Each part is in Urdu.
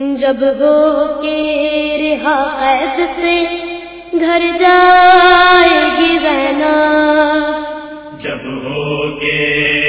جب ہو کے رہا قید سے گھر جائے گی رہنا جب ہو کے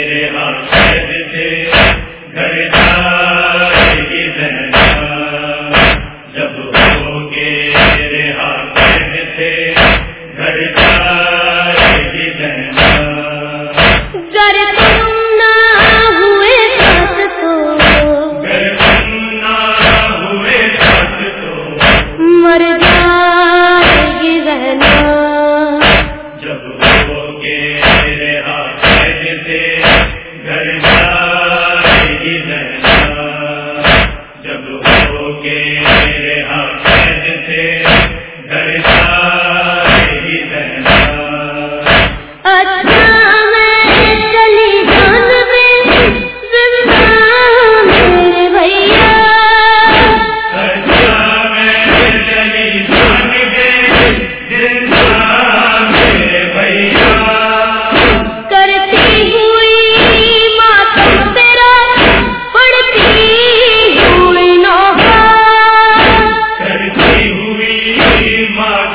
ہمارا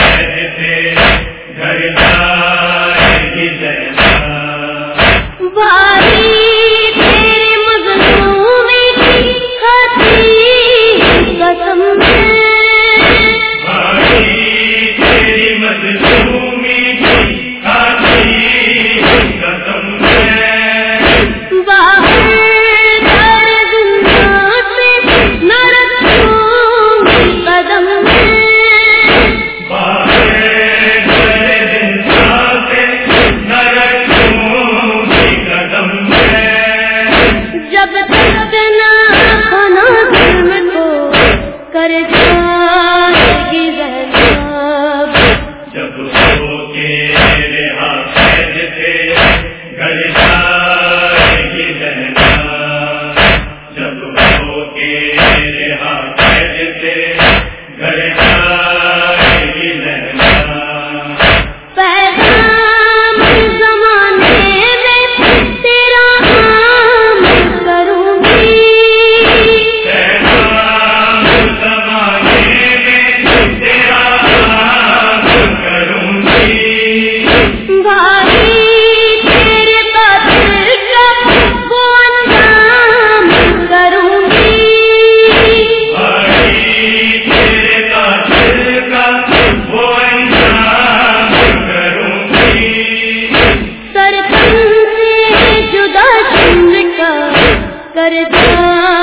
کر دیا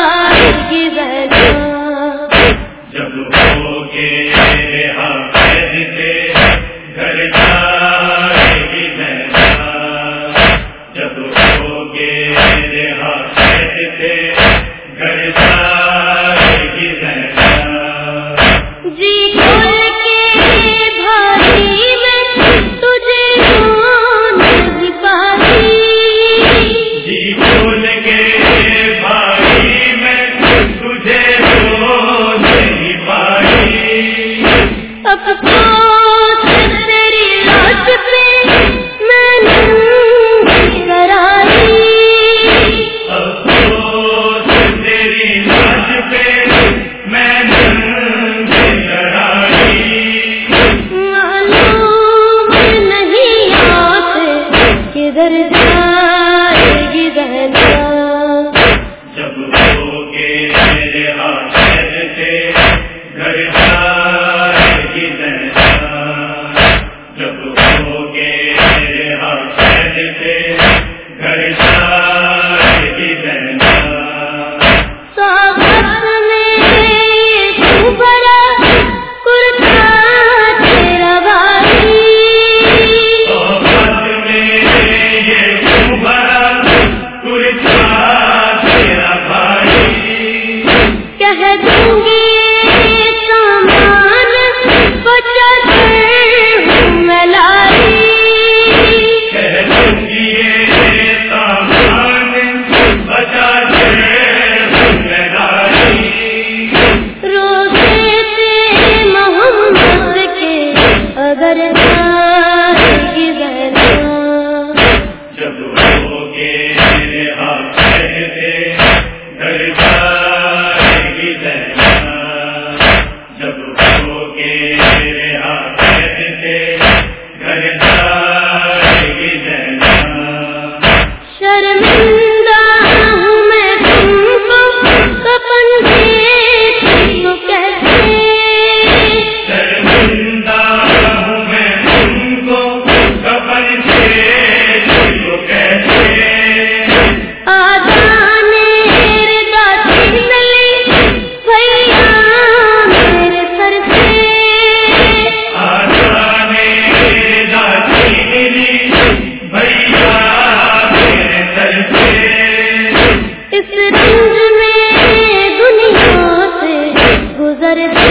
گزر